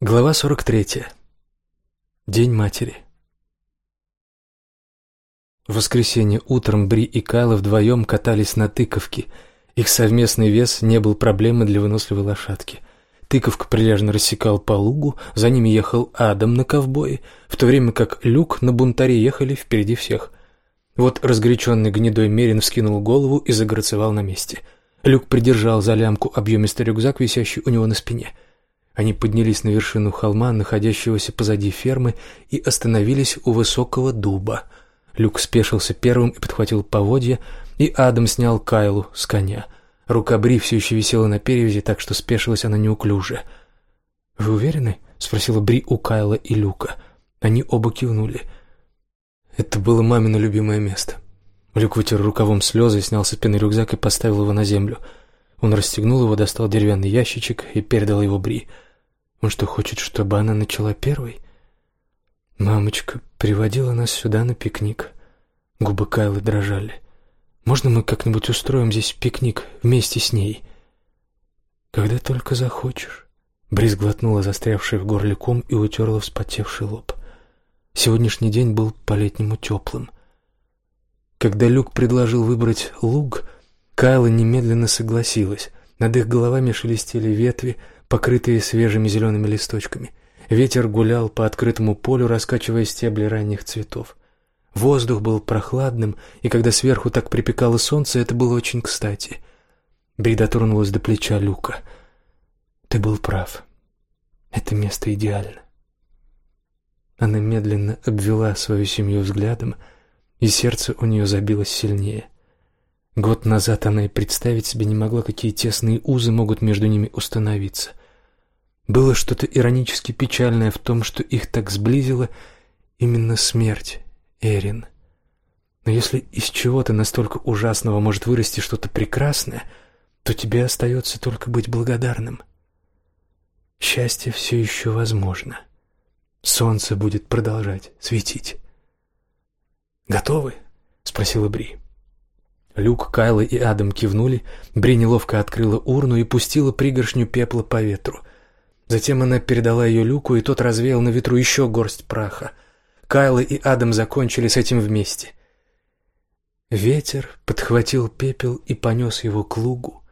Глава 43. День матери. В воскресенье утром Бри и Кайла вдвоем катались на тыковке. Их совместный вес не был проблемой для выносливой лошадки. Тыковка прилежно рассекал по лугу, за ними ехал Адам на ковбое, в то время как Люк на бунтаре ехали впереди всех. Вот разгоряченный гнедой Мерин вскинул голову и загорцевал на месте. Люк придержал за лямку объемистый рюкзак, висящий у него на спине — они поднялись на вершину холма, находящегося позади фермы, и остановились у высокого дуба. Люк спешился первым и подхватил поводья, и Адам снял Кайлу с коня. Рука Бри все еще висела на перевязи, так что спешилась она неуклюже. «Вы уверены?» — спросила Бри у Кайла и Люка. Они оба кивнули. Это было мамино любимое место. Люк вытер рукавом слезы, снял со спины рюкзак и поставил его на землю. Он расстегнул его, достал деревянный ящичек и передал его Бри — он что, хочет, чтобы она начала первой? Мамочка приводила нас сюда на пикник. Губы Кайлы дрожали. Можно мы как-нибудь устроим здесь пикник вместе с ней? Когда только захочешь. Бриз глотнула застрявший в горле ком и утерла вспотевший лоб. Сегодняшний день был по-летнему теплым. Когда Люк предложил выбрать луг, Кайла немедленно согласилась. Над их головами шелестели ветви, покрытые свежими зелеными листочками. Ветер гулял по открытому полю, раскачивая стебли ранних цветов. Воздух был прохладным, и когда сверху так припекало солнце, это было очень кстати. Бри дотронулась до плеча Люка. «Ты был прав. Это место идеально». Она медленно обвела свою семью взглядом, и сердце у нее забилось сильнее. Год назад она и представить себе не могла, какие тесные узы могут между ними установиться. Было что-то иронически печальное в том, что их так сблизила именно смерть Эрин. Но если из чего-то настолько ужасного может вырасти что-то прекрасное, то тебе остается только быть благодарным. Счастье все еще возможно. Солнце будет продолжать светить. «Готовы?» — спросила Бри. Люк, Кайла и Адам кивнули. Бри неловко открыла урну и пустила пригоршню пепла по ветру. Затем она передала ее Люку, и тот развеял на ветру еще горсть праха. Кайла и Адам закончили с этим вместе. Ветер подхватил пепел и понес его к лугу,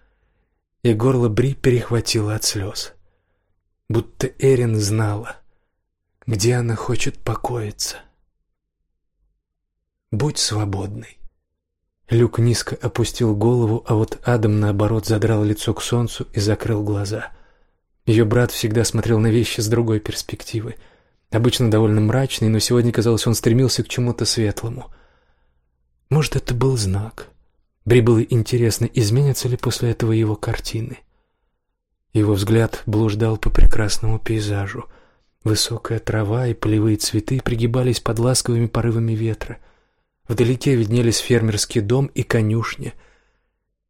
и горло Бри перехватило от слез. Будто Эрин знала, где она хочет покоиться. «Будь свободной». Люк низко опустил голову, а вот Адам, наоборот, задрал лицо к солнцу и закрыл глаза. Ее брат всегда смотрел на вещи с другой перспективы. Обычно довольно мрачный, но сегодня, казалось, он стремился к чему-то светлому. Может, это был знак. Бри было интересно, изменятся ли после этого его картины. Его взгляд блуждал по прекрасному пейзажу. Высокая трава и полевые цветы пригибались под ласковыми порывами ветра. Вдалеке виднелись фермерский дом и конюшня.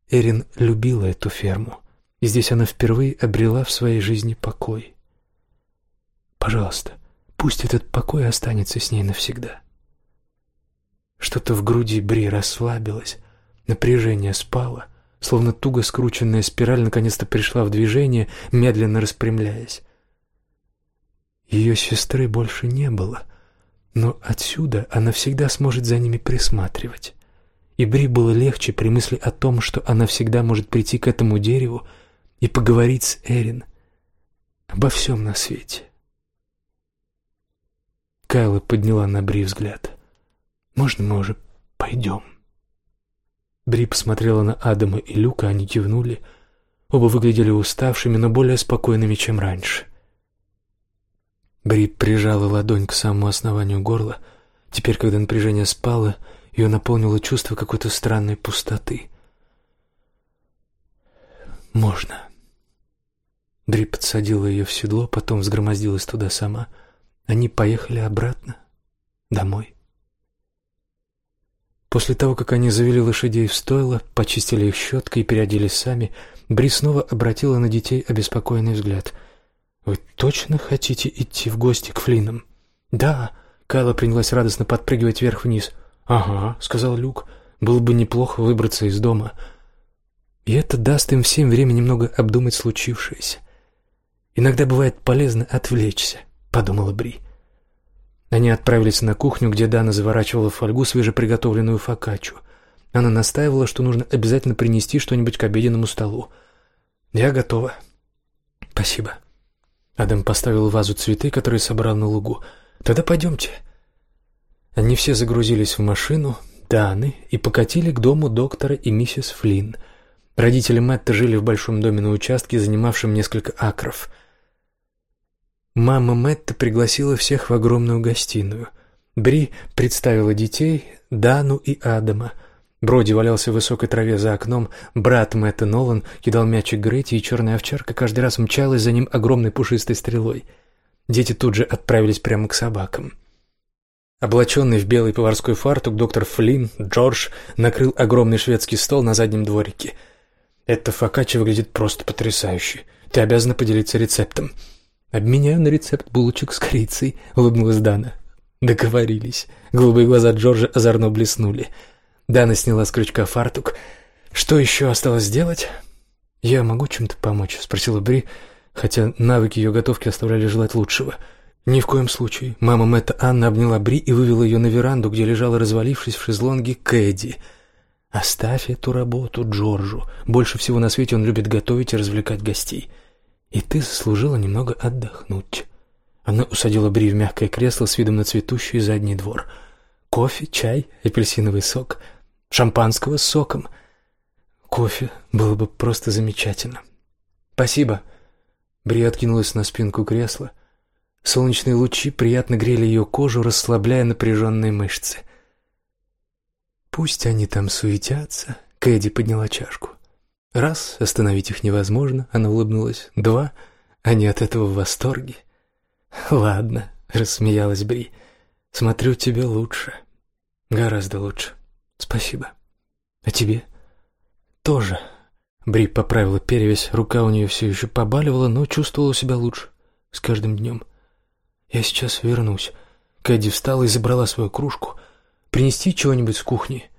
Эрин любила эту ферму и здесь она впервые обрела в своей жизни покой. Пожалуйста, пусть этот покой останется с ней навсегда. Что-то в груди Бри расслабилось, напряжение спало, словно туго скрученная спираль наконец-то пришла в движение, медленно распрямляясь. Ее сестры больше не было, но отсюда она всегда сможет за ними присматривать. И Бри было легче при мысли о том, что она всегда может прийти к этому дереву и поговорить с Эрин обо всем на свете. Кайла подняла на Бри взгляд. «Можно мы уже пойдем?» Бри посмотрела на Адама и Люка, они кивнули. Оба выглядели уставшими, но более спокойными, чем раньше. Бри прижала ладонь к самому основанию горла. Теперь, когда напряжение спало, ее наполнило чувство какой-то странной пустоты. «Можно». Дри подсадила ее в седло, потом взгромоздилась туда сама. Они поехали обратно, домой. После того, как они завели лошадей в стойло, почистили их щеткой и переоделись сами, Бри снова обратила на детей обеспокоенный взгляд. «Вы точно хотите идти в гости к Флинам?» «Да», — Кайла принялась радостно подпрыгивать вверх-вниз. «Ага», — сказал Люк, — «было бы неплохо выбраться из дома». И это даст им всем время немного обдумать случившееся. Иногда бывает полезно отвлечься, подумала Бри. Они отправились на кухню, где Дана заворачивала в фольгу свежеприготовленную фокаччу. Она настаивала, что нужно обязательно принести что-нибудь к обеденному столу. «Я готова». «Спасибо». Адам поставил вазу цветы, которые собрал на лугу. «Тогда пойдемте». Они все загрузились в машину, Даны, и покатили к дому доктора и миссис Флинн. Родители Мэтта жили в большом доме на участке, занимавшем несколько акров. Мама Мэтта пригласила всех в огромную гостиную. Бри представила детей, Дану и Адама. Броди валялся в высокой траве за окном, брат Мэтта Нолан кидал мячик Гретти, и черная овчарка каждый раз мчалась за ним огромной пушистой стрелой. Дети тут же отправились прямо к собакам. Облаченный в белый поварской фартук, доктор Флинн, Джордж, накрыл огромный шведский стол на заднем дворике. «Эта фокачча выглядит просто потрясающе. Ты обязана поделиться рецептом». «Обменяю на рецепт булочек с корицей», — улыбнулась Дана. Договорились. Голубые глаза Джорджа озорно блеснули. Дана сняла с крючка фартук. «Что еще осталось сделать?» «Я могу чем-то помочь?» — спросила Бри, хотя навыки ее готовки оставляли желать лучшего — «Ни в коем случае». Мама Мэтта Анна обняла Бри и вывела ее на веранду, где лежала, развалившись в шезлонге, Кэдди. «Оставь эту работу Джорджу. Больше всего на свете он любит готовить и развлекать гостей. И ты заслужила немного отдохнуть». Она усадила Бри в мягкое кресло с видом на цветущий задний двор. «Кофе, чай, апельсиновый сок, шампанского с соком». «Кофе было бы просто замечательно». «Спасибо». Бри откинулась на спинку кресла. Солнечные лучи приятно грели ее кожу, расслабляя напряженные мышцы. «Пусть они там суетятся», — Кэдди подняла чашку. «Раз, остановить их невозможно», — она улыбнулась. «Два, они от этого в восторге». «Ладно», — рассмеялась Бри. «Смотрю, тебе лучше. Гораздо лучше. Спасибо. А тебе?» «Тоже». Бри поправила перевязь, рука у нее все еще побаливала, но чувствовала себя лучше с каждым днем. «Я сейчас вернусь». Кэдди встала и забрала свою кружку. «Принести чего-нибудь с кухни?»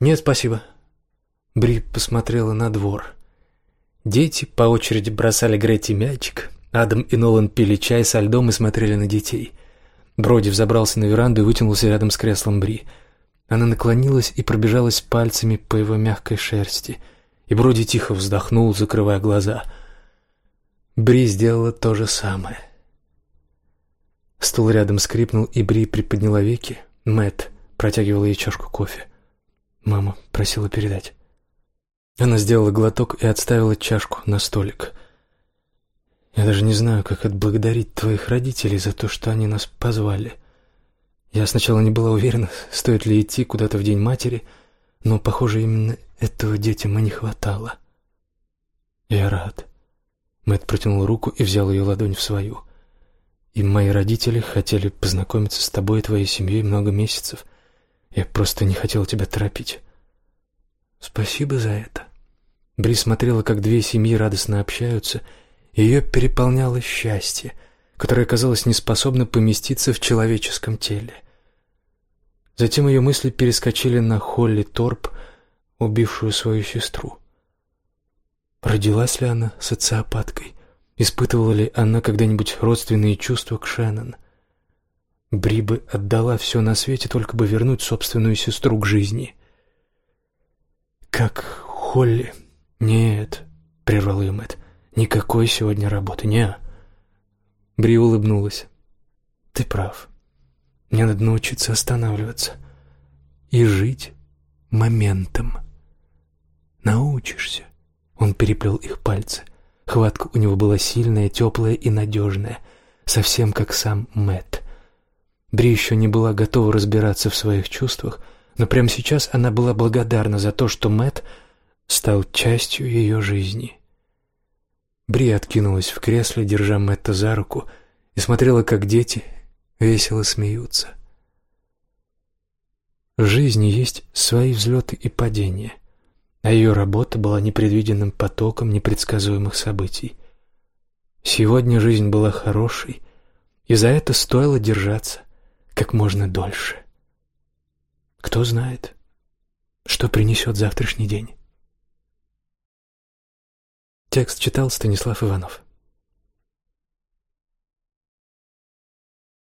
«Нет, спасибо». Бри посмотрела на двор. Дети по очереди бросали Гретти мячик. Адам и Нолан пили чай со льдом и смотрели на детей. Броди взобрался на веранду и вытянулся рядом с креслом Бри. Она наклонилась и пробежалась пальцами по его мягкой шерсти. И Броди тихо вздохнул, закрывая глаза. Бри сделала то же самое. Стул рядом скрипнул, и Бри приподняла веки. Мэт протягивал ей чашку кофе. Мама просила передать. Она сделала глоток и отставила чашку на столик. Я даже не знаю, как отблагодарить твоих родителей за то, что они нас позвали. Я сначала не была уверена, стоит ли идти куда-то в День матери, но, похоже, именно этого детям и не хватало. Я рад. Мэт протянул руку и взял ее ладонь в свою. И мои родители хотели познакомиться с тобой и твоей семьей много месяцев. Я просто не хотел тебя торопить. Спасибо за это. Бри смотрела, как две семьи радостно общаются, и ее переполняло счастье, которое казалось неспособно поместиться в человеческом теле. Затем ее мысли перескочили на Холли Торп, убившую свою сестру. Родилась ли она социопаткой? Испытывала ли она когда-нибудь родственные чувства к Шеннон? Бри бы отдала все на свете, только бы вернуть собственную сестру к жизни. «Как Холли?» «Нет», — прервал ее Мэтт, — «никакой сегодня работы, не Бри улыбнулась. «Ты прав. Мне надо научиться останавливаться и жить моментом. Научишься». Он переплел их пальцы — Хватка у него была сильная, теплая и надежная, совсем как сам Мэт. Бри еще не была готова разбираться в своих чувствах, но прямо сейчас она была благодарна за то, что Мэт стал частью ее жизни. Бри откинулась в кресле, держа Мэтта за руку, и смотрела, как дети весело смеются. В жизни есть свои взлеты и падения — а ее работа была непредвиденным потоком непредсказуемых событий. Сегодня жизнь была хорошей, и за это стоило держаться как можно дольше. Кто знает, что принесет завтрашний день. Текст читал Станислав Иванов.